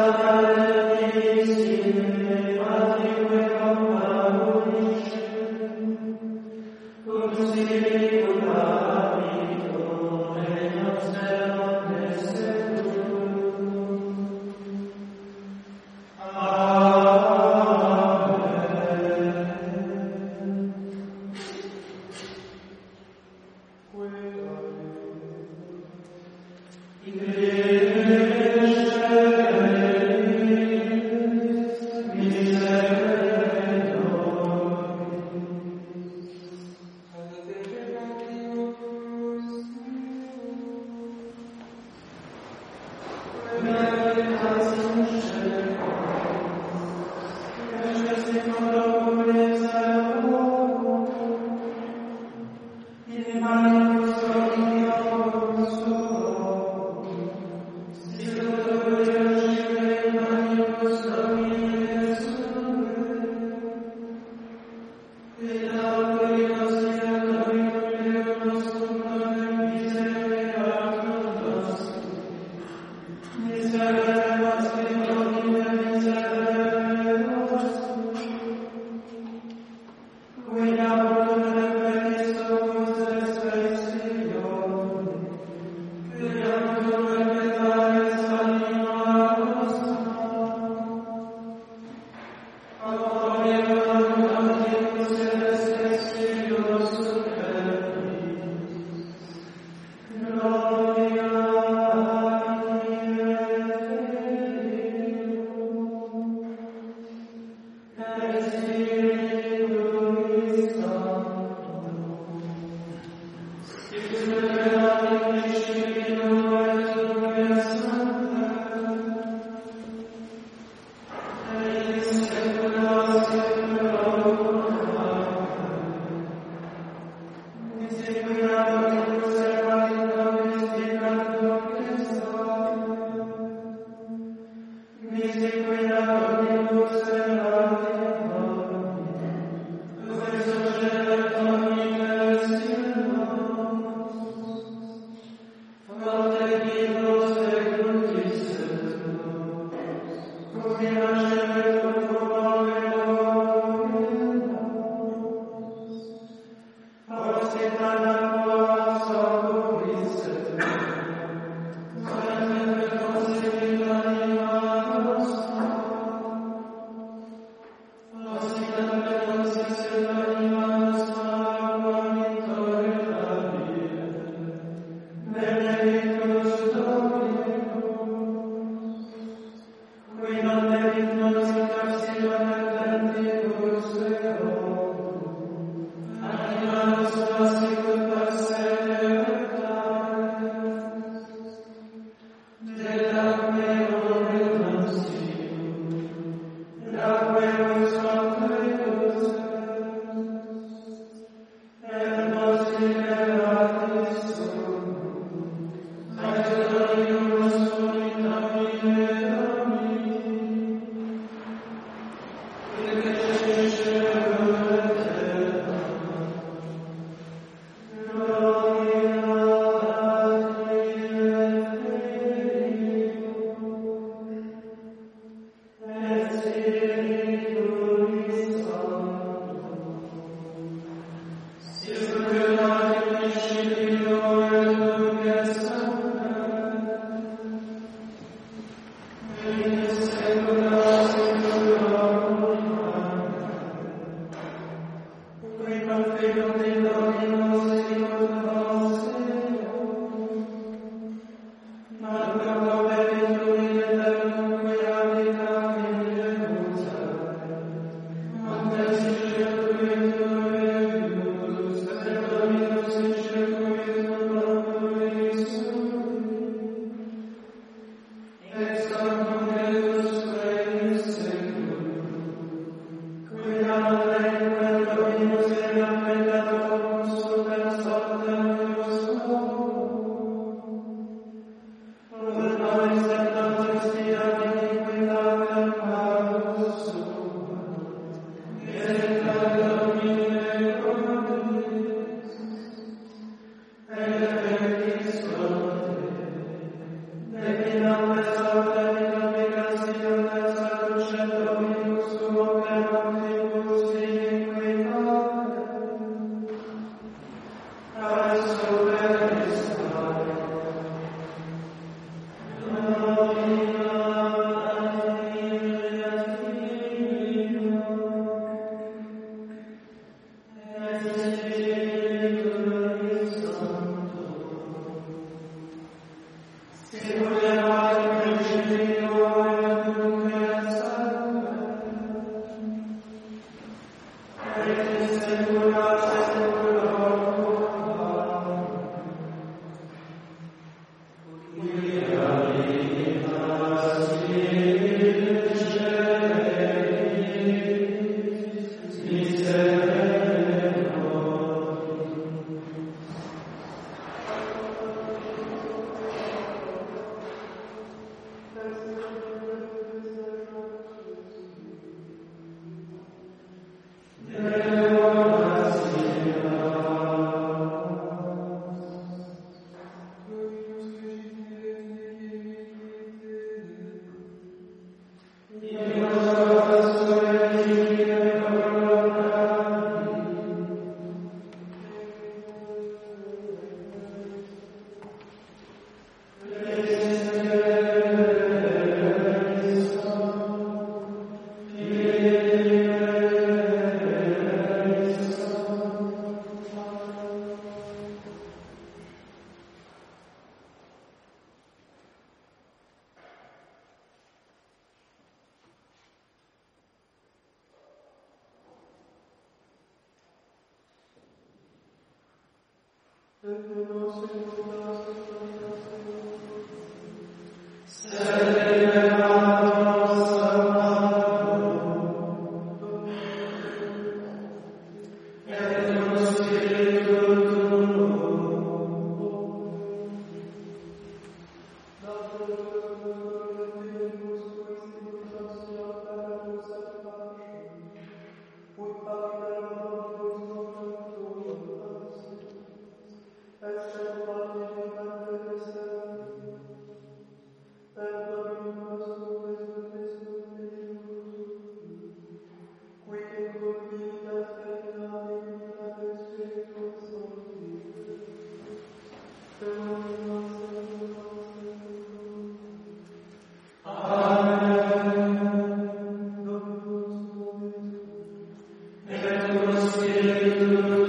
Amen. Amen. It's so menos como Amen. Sed You.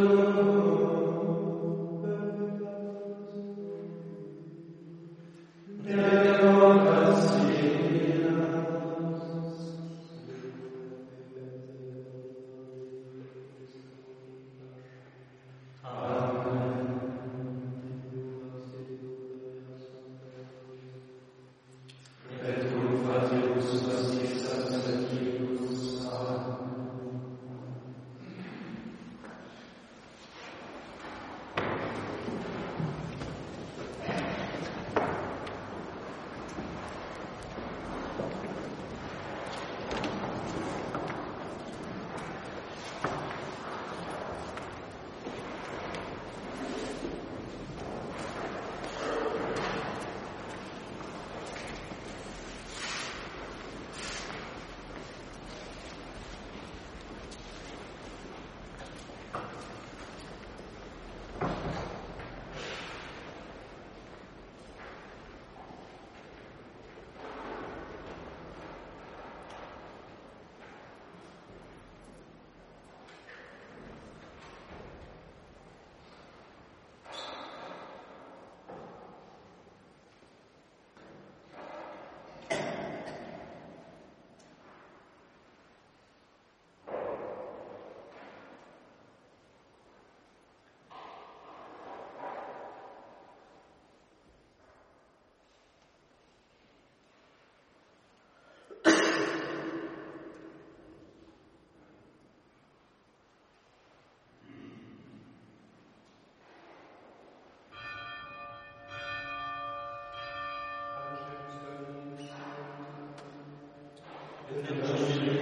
Salve